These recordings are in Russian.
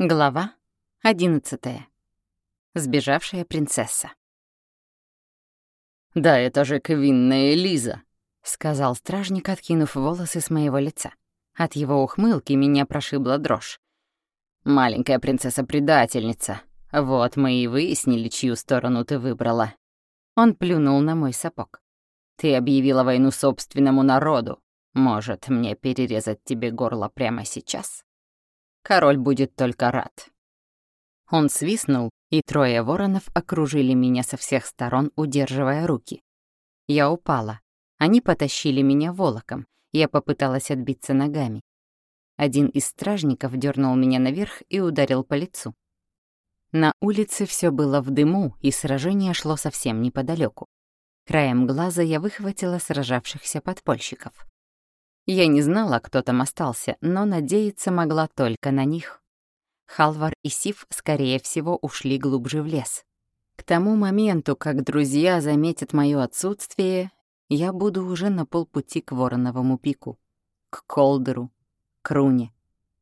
Глава одиннадцатая. Сбежавшая принцесса. «Да это же квинная Лиза», — сказал стражник, откинув волосы с моего лица. От его ухмылки меня прошибла дрожь. «Маленькая принцесса-предательница. Вот мы и выяснили, чью сторону ты выбрала». Он плюнул на мой сапог. «Ты объявила войну собственному народу. Может, мне перерезать тебе горло прямо сейчас?» Король будет только рад. Он свистнул, и трое воронов окружили меня со всех сторон, удерживая руки. Я упала. Они потащили меня волоком. Я попыталась отбиться ногами. Один из стражников дернул меня наверх и ударил по лицу. На улице все было в дыму, и сражение шло совсем неподалеку. Краем глаза я выхватила сражавшихся подпольщиков. Я не знала, кто там остался, но надеяться могла только на них. Халвар и Сив, скорее всего, ушли глубже в лес. К тому моменту, как друзья заметят мое отсутствие, я буду уже на полпути к Вороновому пику, к Колдеру, к Руне,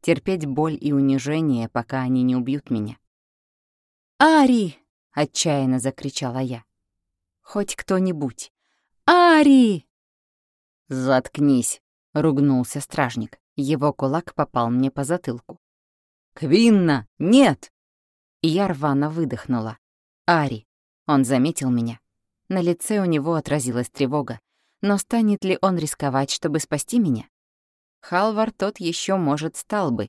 терпеть боль и унижение, пока они не убьют меня. «Ари!» — отчаянно закричала я. «Хоть кто-нибудь! Ари!» «Заткнись!» — ругнулся стражник. Его кулак попал мне по затылку. «Квинна! Нет!» Я рвано выдохнула. «Ари!» Он заметил меня. На лице у него отразилась тревога. Но станет ли он рисковать, чтобы спасти меня? Халвар тот еще может стал бы.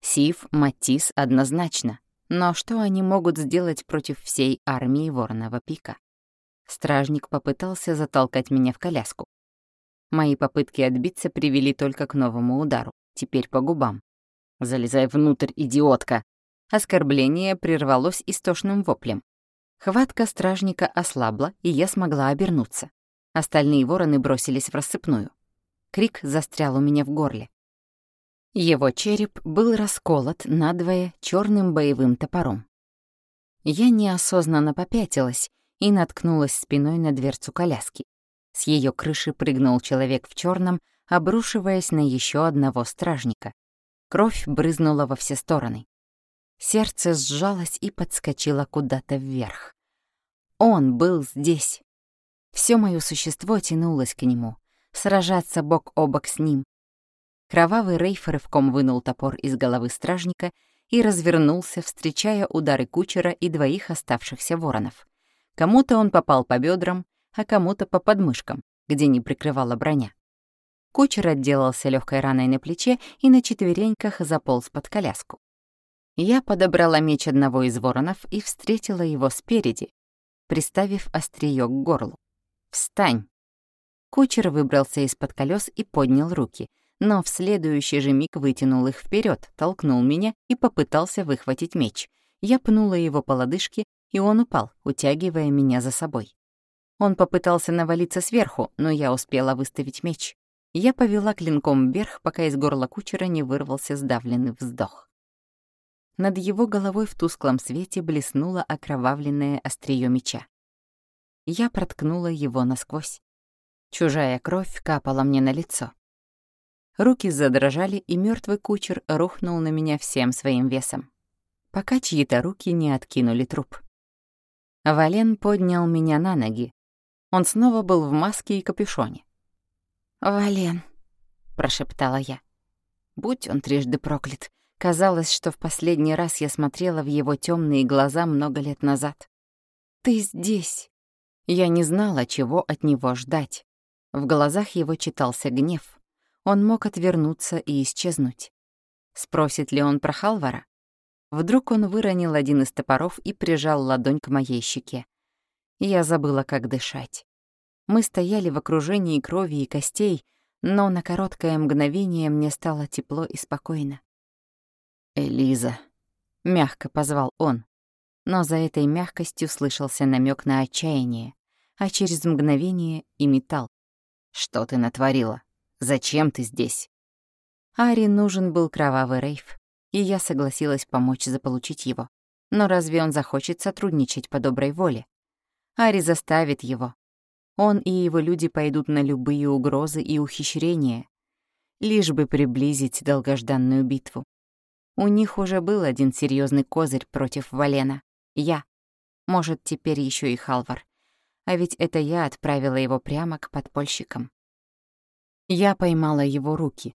Сив, Матис однозначно. Но что они могут сделать против всей армии Ворного Пика? Стражник попытался затолкать меня в коляску. Мои попытки отбиться привели только к новому удару, теперь по губам. «Залезай внутрь, идиотка!» Оскорбление прервалось истошным воплем. Хватка стражника ослабла, и я смогла обернуться. Остальные вороны бросились в рассыпную. Крик застрял у меня в горле. Его череп был расколот надвое черным боевым топором. Я неосознанно попятилась и наткнулась спиной на дверцу коляски. С ее крыши прыгнул человек в черном, обрушиваясь на еще одного стражника. Кровь брызнула во все стороны. Сердце сжалось и подскочило куда-то вверх. Он был здесь. Все мое существо тянулось к нему, сражаться бок о бок с ним. Кровавый Рейф рывком вынул топор из головы стражника и развернулся, встречая удары кучера и двоих оставшихся воронов. Кому-то он попал по бедрам, а кому-то по подмышкам, где не прикрывала броня. Кучер отделался легкой раной на плече и на четвереньках заполз под коляску. Я подобрала меч одного из воронов и встретила его спереди, приставив острие к горлу. «Встань!» Кучер выбрался из-под колес и поднял руки, но в следующий же миг вытянул их вперед, толкнул меня и попытался выхватить меч. Я пнула его по лодыжке, и он упал, утягивая меня за собой. Он попытался навалиться сверху, но я успела выставить меч. Я повела клинком вверх, пока из горла кучера не вырвался сдавленный вздох. Над его головой в тусклом свете блеснуло окровавленное острие меча. Я проткнула его насквозь. Чужая кровь капала мне на лицо. Руки задрожали, и мертвый кучер рухнул на меня всем своим весом, пока чьи-то руки не откинули труп. Вален поднял меня на ноги, он снова был в маске и капюшоне. «Вален», — прошептала я. Будь он трижды проклят. Казалось, что в последний раз я смотрела в его темные глаза много лет назад. «Ты здесь!» Я не знала, чего от него ждать. В глазах его читался гнев. Он мог отвернуться и исчезнуть. Спросит ли он про Халвара? Вдруг он выронил один из топоров и прижал ладонь к моей щеке. Я забыла, как дышать. Мы стояли в окружении крови и костей, но на короткое мгновение мне стало тепло и спокойно. «Элиза», — мягко позвал он, но за этой мягкостью слышался намек на отчаяние, а через мгновение и металл. «Что ты натворила? Зачем ты здесь?» Ари нужен был кровавый рейф, и я согласилась помочь заполучить его. Но разве он захочет сотрудничать по доброй воле? Ари заставит его. Он и его люди пойдут на любые угрозы и ухищрения, лишь бы приблизить долгожданную битву. У них уже был один серьезный козырь против Валена. Я. Может, теперь еще и Халвар. А ведь это я отправила его прямо к подпольщикам. Я поймала его руки.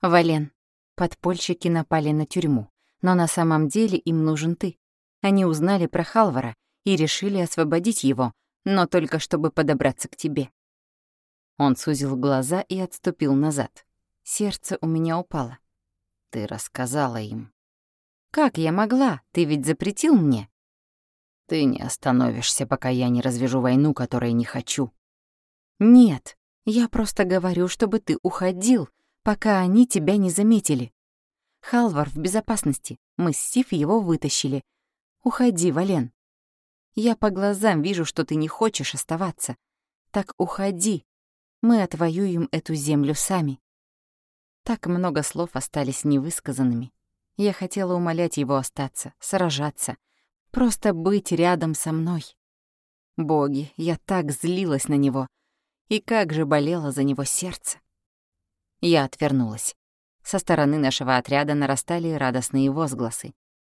«Вален, подпольщики напали на тюрьму, но на самом деле им нужен ты. Они узнали про Халвара и решили освободить его, но только чтобы подобраться к тебе». Он сузил глаза и отступил назад. Сердце у меня упало. «Ты рассказала им». «Как я могла? Ты ведь запретил мне?» «Ты не остановишься, пока я не развяжу войну, которой не хочу». «Нет, я просто говорю, чтобы ты уходил, пока они тебя не заметили. Халвар в безопасности. Мы с Сив его вытащили. Уходи, Вален. Я по глазам вижу, что ты не хочешь оставаться. Так уходи. Мы отвоюем эту землю сами. Так много слов остались невысказанными. Я хотела умолять его остаться, сражаться, просто быть рядом со мной. Боги, я так злилась на него, и как же болело за него сердце. Я отвернулась. Со стороны нашего отряда нарастали радостные возгласы.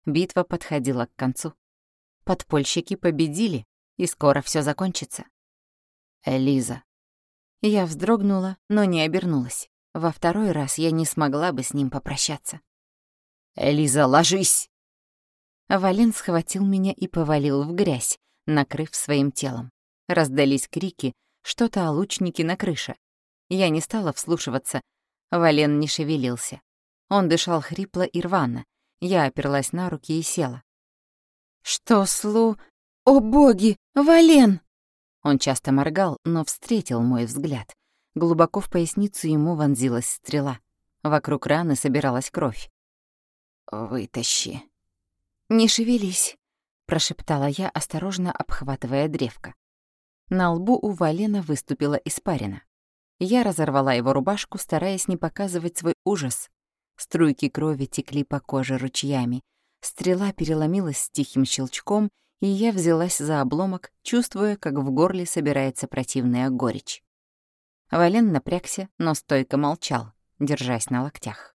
Битва подходила к концу. Подпольщики победили, и скоро все закончится. Элиза. Я вздрогнула, но не обернулась. Во второй раз я не смогла бы с ним попрощаться. «Элиза, ложись!» Вален схватил меня и повалил в грязь, накрыв своим телом. Раздались крики, что-то о лучнике на крыше. Я не стала вслушиваться. Вален не шевелился. Он дышал хрипло и рвано. Я оперлась на руки и села. «Что, Слу? О, боги! Вален!» Он часто моргал, но встретил мой взгляд. Глубоко в поясницу ему вонзилась стрела. Вокруг раны собиралась кровь. «Вытащи». «Не шевелись», — прошептала я, осторожно обхватывая древко. На лбу у Валена выступила испарина. Я разорвала его рубашку, стараясь не показывать свой ужас. Струйки крови текли по коже ручьями. Стрела переломилась с тихим щелчком, и я взялась за обломок, чувствуя, как в горле собирается противная горечь. Вален напрягся, но стойко молчал, держась на локтях.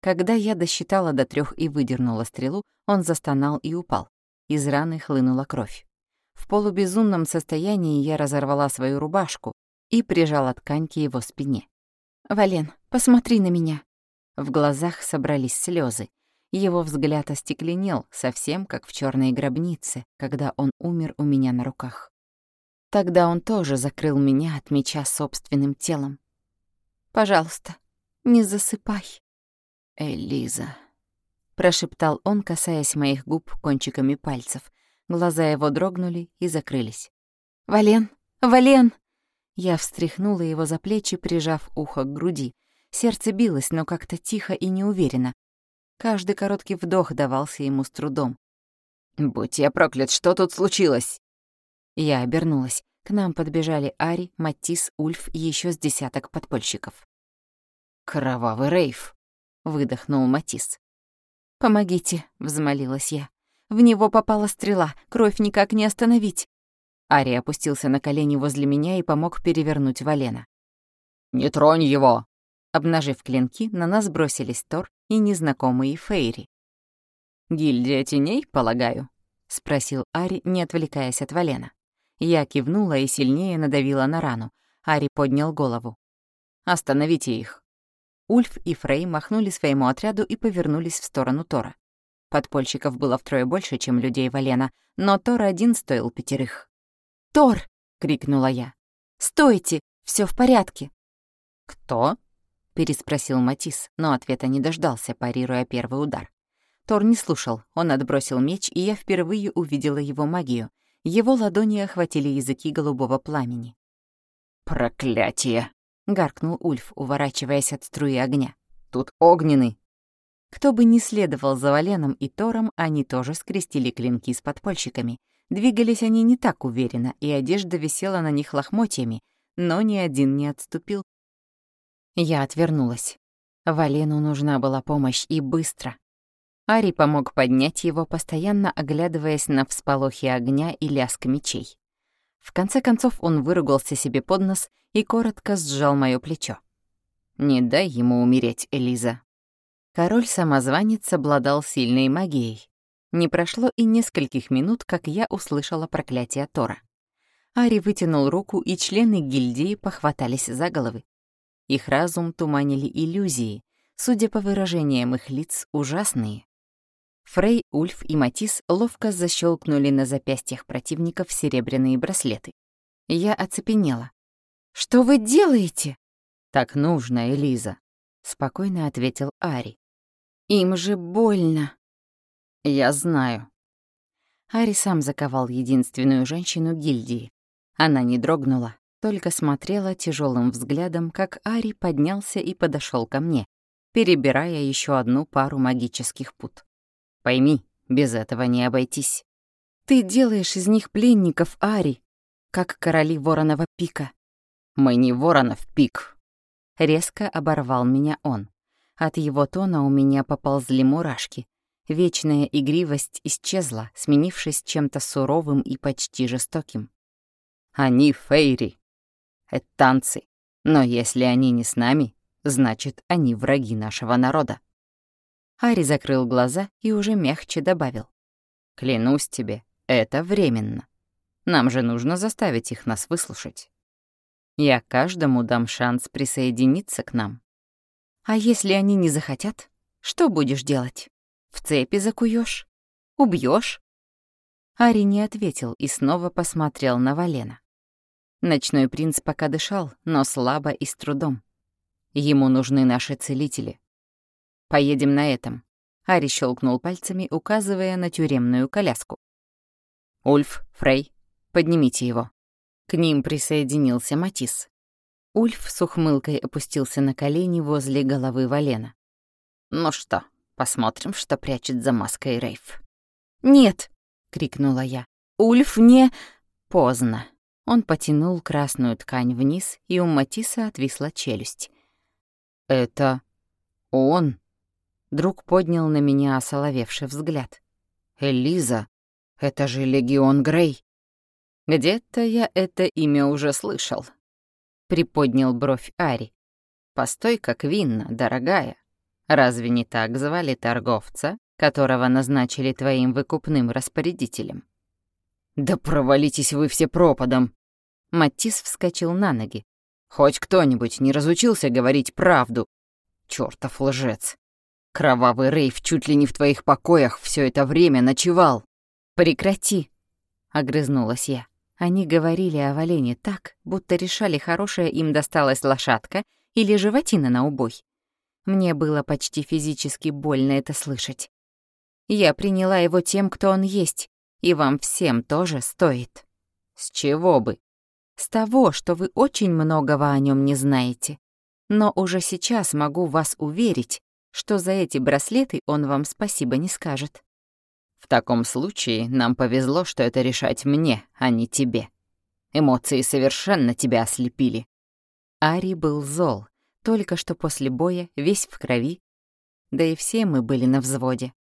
Когда я досчитала до трех и выдернула стрелу, он застонал и упал. Из раны хлынула кровь. В полубезумном состоянии я разорвала свою рубашку и прижала ткань к его спине. «Вален, посмотри на меня!» В глазах собрались слезы. Его взгляд остекленел, совсем как в черной гробнице, когда он умер у меня на руках. Тогда он тоже закрыл меня от меча собственным телом. «Пожалуйста, не засыпай». «Элиза», — прошептал он, касаясь моих губ кончиками пальцев, Глаза его дрогнули и закрылись. «Вален! Вален!» Я встряхнула его за плечи, прижав ухо к груди. Сердце билось, но как-то тихо и неуверенно. Каждый короткий вдох давался ему с трудом. «Будь я проклят, что тут случилось?» Я обернулась. К нам подбежали Ари, Матис, Ульф и еще с десяток подпольщиков. «Кровавый рейв», — выдохнул Матис. «Помогите», — взмолилась я. В него попала стрела, кровь никак не остановить. Ари опустился на колени возле меня и помог перевернуть Валена. «Не тронь его!» Обнажив клинки, на нас бросились Тор и незнакомые Фейри. «Гильдия теней, полагаю?» — спросил Ари, не отвлекаясь от Валена. Я кивнула и сильнее надавила на рану. Ари поднял голову. «Остановите их!» Ульф и Фрей махнули своему отряду и повернулись в сторону Тора. Подпольщиков было втрое больше, чем людей Валена, но Тор один стоил пятерых. «Тор!» — крикнула я. «Стойте! все в порядке!» «Кто?» — переспросил Матис, но ответа не дождался, парируя первый удар. Тор не слушал, он отбросил меч, и я впервые увидела его магию. Его ладони охватили языки голубого пламени. «Проклятие!» — гаркнул Ульф, уворачиваясь от струи огня. «Тут огненный!» Кто бы ни следовал за Валеном и Тором, они тоже скрестили клинки с подпольщиками. Двигались они не так уверенно, и одежда висела на них лохмотьями, но ни один не отступил. Я отвернулась. Валену нужна была помощь, и быстро. Ари помог поднять его, постоянно оглядываясь на всполохи огня и лязг мечей. В конце концов он выругался себе под нос и коротко сжал моё плечо. «Не дай ему умереть, Элиза. Король-самозванец обладал сильной магией. Не прошло и нескольких минут, как я услышала проклятие Тора. Ари вытянул руку, и члены гильдии похватались за головы. Их разум туманили иллюзии, судя по выражениям их лиц, ужасные. Фрей, Ульф и Матис ловко защелкнули на запястьях противников серебряные браслеты. Я оцепенела. «Что вы делаете?» «Так нужно, Элиза», — спокойно ответил Ари. «Им же больно». «Я знаю». Ари сам заковал единственную женщину гильдии. Она не дрогнула, только смотрела тяжелым взглядом, как Ари поднялся и подошел ко мне, перебирая еще одну пару магических пут. «Пойми, без этого не обойтись». «Ты делаешь из них пленников, Ари, как короли Воронова пика. Мы не Воронов пик. Резко оборвал меня он. От его тона у меня поползли мурашки. Вечная игривость исчезла, сменившись чем-то суровым и почти жестоким. Они фейри. Это танцы. Но если они не с нами, значит, они враги нашего народа. Ари закрыл глаза и уже мягче добавил. «Клянусь тебе, это временно. Нам же нужно заставить их нас выслушать. Я каждому дам шанс присоединиться к нам. А если они не захотят, что будешь делать? В цепи закуешь? Убьешь? Ари не ответил и снова посмотрел на Валена. Ночной принц пока дышал, но слабо и с трудом. Ему нужны наши целители. Поедем на этом. Ари щелкнул пальцами, указывая на тюремную коляску. Ульф, Фрей, поднимите его. К ним присоединился Матис. Ульф с ухмылкой опустился на колени возле головы Валена. «Ну что, посмотрим, что прячет за маской Рейф». «Нет!» — крикнула я. «Ульф не...» Поздно. Он потянул красную ткань вниз, и у Матиса отвисла челюсть. «Это он?» Друг поднял на меня осоловевший взгляд. «Элиза, это же Легион Грей!» «Где-то я это имя уже слышал», — приподнял бровь Ари. «Постой, как винно, дорогая. Разве не так звали торговца, которого назначили твоим выкупным распорядителем?» «Да провалитесь вы все пропадом!» Матис вскочил на ноги. «Хоть кто-нибудь не разучился говорить правду? Чёртов лжец! Кровавый Рейв чуть ли не в твоих покоях все это время ночевал!» «Прекрати!» — огрызнулась я. Они говорили о Валене так, будто решали, хорошая им досталась лошадка или животина на убой. Мне было почти физически больно это слышать. Я приняла его тем, кто он есть, и вам всем тоже стоит. С чего бы? С того, что вы очень многого о нем не знаете. Но уже сейчас могу вас уверить, что за эти браслеты он вам спасибо не скажет. В таком случае нам повезло, что это решать мне, а не тебе. Эмоции совершенно тебя ослепили. Ари был зол, только что после боя, весь в крови. Да и все мы были на взводе.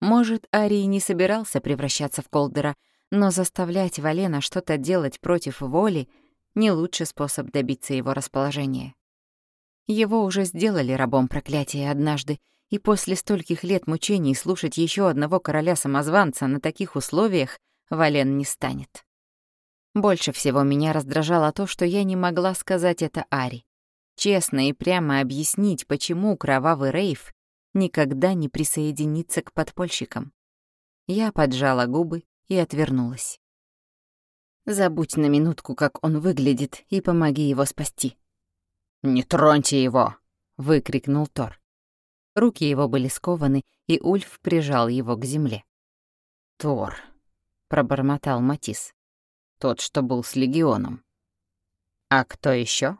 Может, Ари не собирался превращаться в Колдера, но заставлять Валена что-то делать против воли — не лучший способ добиться его расположения. Его уже сделали рабом проклятия однажды, и после стольких лет мучений слушать еще одного короля-самозванца на таких условиях Вален не станет. Больше всего меня раздражало то, что я не могла сказать это Ари. Честно и прямо объяснить, почему кровавый рейв никогда не присоединится к подпольщикам. Я поджала губы и отвернулась. Забудь на минутку, как он выглядит, и помоги его спасти. «Не троньте его!» — выкрикнул Тор. Руки его были скованы, и Ульф прижал его к земле. «Тор», — пробормотал Матис. «Тот, что был с Легионом». «А кто еще?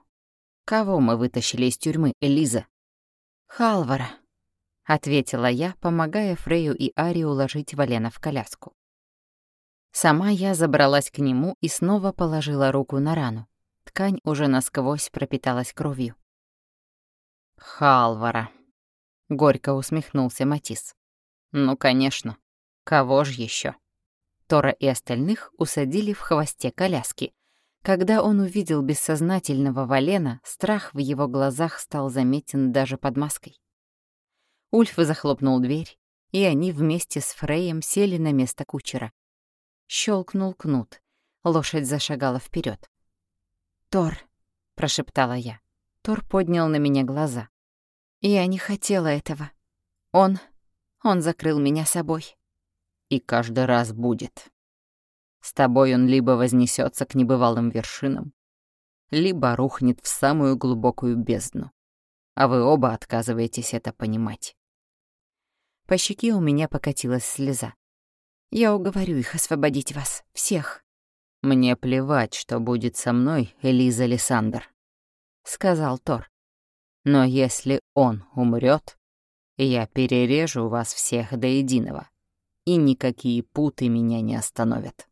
Кого мы вытащили из тюрьмы, Элиза?» «Халвара», — ответила я, помогая Фрею и Ари уложить Валена в коляску. Сама я забралась к нему и снова положила руку на рану. Ткань уже насквозь пропиталась кровью. «Халвара», — горько усмехнулся Матис. «Ну, конечно. Кого ж еще? Тора и остальных усадили в хвосте коляски. Когда он увидел бессознательного Валена, страх в его глазах стал заметен даже под маской. Ульф захлопнул дверь, и они вместе с Фреем сели на место кучера. Щелкнул кнут. Лошадь зашагала вперед. «Тор», — прошептала я. Тор поднял на меня глаза. «Я не хотела этого. Он... он закрыл меня собой». «И каждый раз будет. С тобой он либо вознесется к небывалым вершинам, либо рухнет в самую глубокую бездну. А вы оба отказываетесь это понимать». По щеке у меня покатилась слеза. «Я уговорю их освободить вас, всех». «Мне плевать, что будет со мной, Элиза Лиссандр», — сказал Тор. «Но если он умрет, я перережу вас всех до единого, и никакие путы меня не остановят».